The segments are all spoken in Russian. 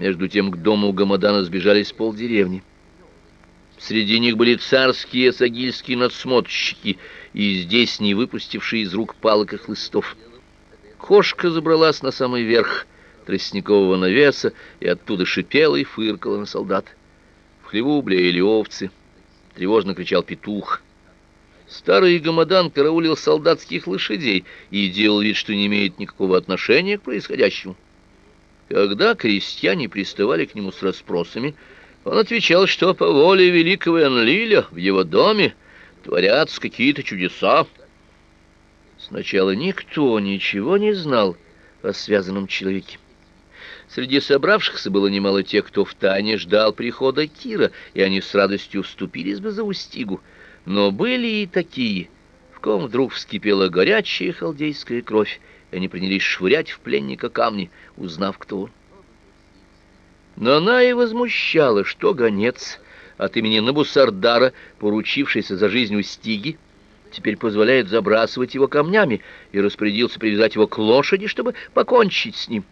Между тем к дому Гамадана сбежались полдеревни. Среди них были царские сагильские надсмотрщики, и здесь не выпустившие из рук палок и хлыстов. Кошка забралась на самый верх тростникового навеса и оттуда шипела и фыркала на солдат. В хлеву блеяли овцы, тревожно кричал петух. Старый гамадан караулил солдатских лошадей и делал вид, что не имеет никакого отношения к происходящему. Когда крестьяне приставали к нему с расспросами, он отвечал, что по воле великого Энлиля в его доме творятся какие-то чудеса. Сначала никто ничего не знал о связанном человеке. Среди собравшихся было немало тех, кто втайне ждал прихода Кира, и они с радостью вступились бы за Устигу. Но были и такие, в ком вдруг вскипела горячая халдейская кровь, и они принялись швырять в пленника камни, узнав, кто он. Но она и возмущала, что гонец от имени Набусардара, поручившийся за жизнь Устиги, теперь позволяет забрасывать его камнями и распорядился привязать его к лошади, чтобы покончить с ним.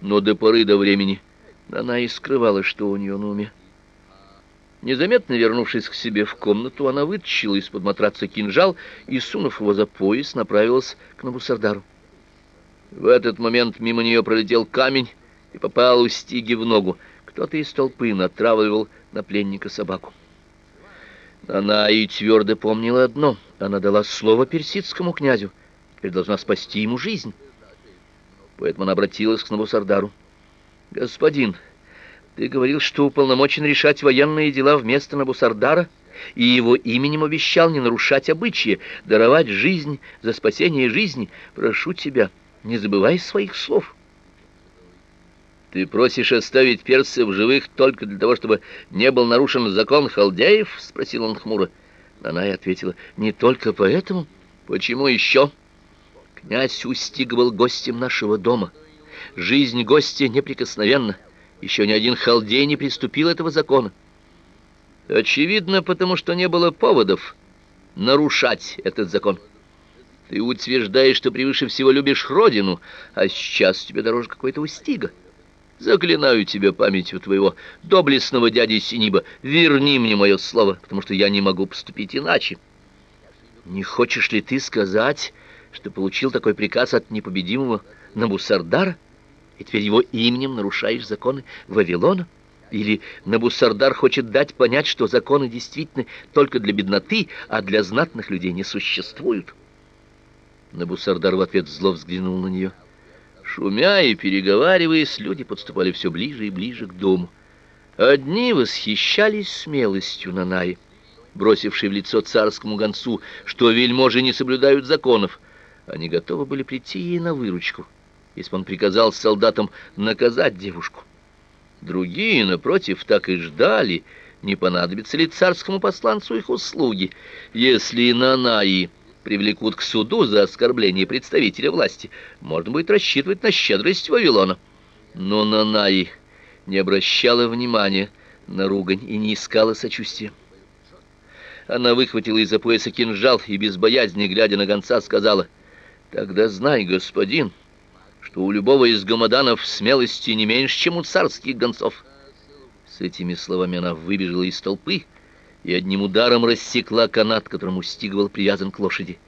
Но до поры до времени она и скрывала, что у нее на уме. Незаметно вернувшись к себе в комнату, она вытащила из-под матраца кинжал и, сунув его за пояс, направилась к Набусардару. В этот момент мимо нее пролетел камень и попал у стиги в ногу. Кто-то из толпы натравливал на пленника собаку. Она и твердо помнила одно. Она дала слово персидскому князю. Теперь должна спасти ему жизнь. Поэтому она обратилась к Набусардару. «Господин, ты говорил, что уполномочен решать военные дела вместо Набусардара, и его именем обещал не нарушать обычаи, даровать жизнь за спасение жизни. Прошу тебя, не забывай своих слов». Ты просишь оставить персов живых только для того, чтобы не был нарушен закон халдеев? спросил он хмуро. Она и ответила: не только поэтому. Почему еще? Князь Устиг был гостем нашего дома. Жизнь гостя неприкосновенна. Еще ни один халдей не приступил этого закона. Очевидно, потому что не было поводов нарушать этот закон. Ты утверждаешь, что превыше всего любишь родину, а сейчас тебе дороже какой-то Устига. Заклинаю тебя памятью твоего доблестного дяди Синиба, верни мне мое слово, потому что я не могу поступить иначе. Не хочешь ли ты сказать, что получил такой приказ от непобедимого Набусардара, и теперь его именем нарушаешь законы Вавилона? Или Набусардар хочет дать понять, что законы действительно только для бедноты, а для знатных людей не существуют? Набусардар в ответ зло взглянул на нее. Шумя и переговариваясь, люди подступали все ближе и ближе к дому. Одни восхищались смелостью Нанаи, бросившей в лицо царскому гонцу, что вельможи не соблюдают законов. Они готовы были прийти ей на выручку, если бы он приказал солдатам наказать девушку. Другие, напротив, так и ждали, не понадобится ли царскому посланцу их услуги, если Нанаи привлекут к суду за оскорбление представителя власти, можно будет рассчитывать на щедрость Вавилона. Но Нанай не обращала внимания на ругань и не искала сочувствия. Она выхватила из-за пояса кинжал и без боязни, глядя на гонца, сказала: "Тогда знай, господин, что у любого из гамаданов смелости не меньше, чем у царских гонцов". С этими словами она выбежала из толпы и одним ударом рассекла канат, которому стиг был привязан к лошади.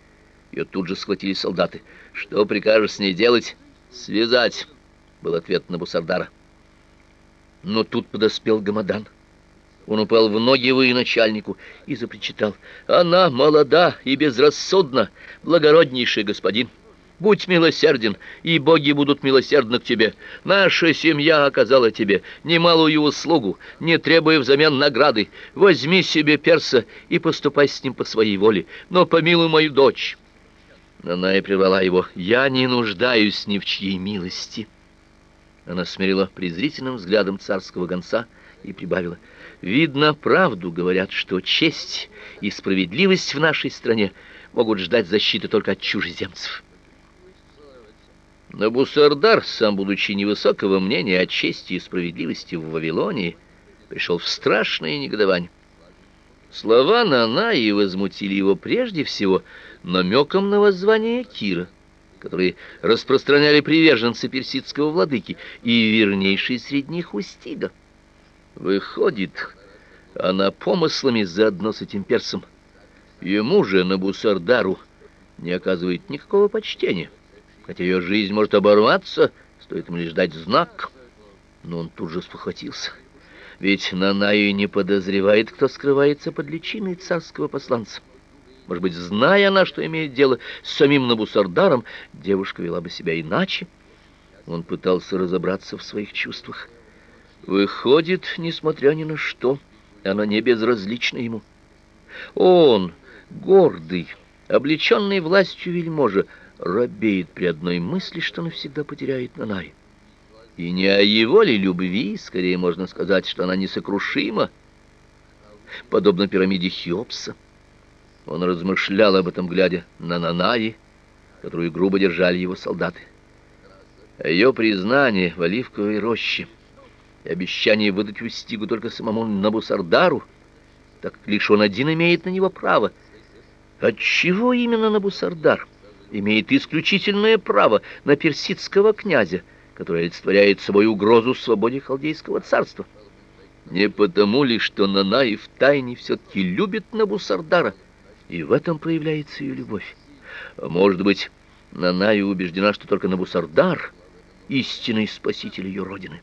Ее тут же схватили солдаты. «Что прикажешь с ней делать?» «Связать», — был ответ на Бусардара. Но тут подоспел Гамадан. Он упал в ноги военачальнику и запричитал. «Она молода и безрассудна, благороднейший господин». Будь милосерден, и боги будут милосердны к тебе. Наша семья оказала тебе немалую услугу, не требуя взамен награды. Возьми себе перса и поступай с ним по своей воле, но помилуй мою дочь». Она и прервала его. «Я не нуждаюсь ни в чьей милости». Она смирила презрительным взглядом царского гонца и прибавила. «Видно, правду говорят, что честь и справедливость в нашей стране могут ждать защиты только от чужеземцев». Набусардар, сам будучи невысокого мнения о чести и справедливости в Вавилонии, пришел в страшное негодование. Слова Нанаи возмутили его прежде всего намеком на воззвание Кира. которые распространяли приверженцы персидского владыки, и вернейший среди них Устига. Выходит, она помыслами заодно с этим персом. Ему же, Набусардару, не оказывает никакого почтения, хотя ее жизнь может оборваться, стоит ему лишь дать знак. Но он тут же спохватился. Ведь Нанаю не подозревает, кто скрывается под личиной царского посланца. Может быть, зная она, что имеет дело с самим Набусардаром, девушка вела бы себя иначе. Он пытался разобраться в своих чувствах. Выходит, несмотря ни на что, она не безразлична ему. Он, гордый, облеченный властью вельможа, робеет при одной мысли, что навсегда потеряет Нанай. И не о его ли любви, скорее можно сказать, что она несокрушима, подобно пирамиде Хеопса. Он размышлял об этом, глядя на Нанаи, которую грубо держали его солдаты. Ее признание в оливковой роще и обещание выдать Устигу только самому Набусардару, так лишь он один имеет на него право. Отчего именно Набусардар имеет исключительное право на персидского князя, который олицетворяет собой угрозу свободе халдейского царства? Не потому ли, что Нанаи в тайне все-таки любит Набусардара, и в этом проявляется ее любовь. А может быть, Нанаю убеждена, что только Набусардар — истинный спаситель ее родины.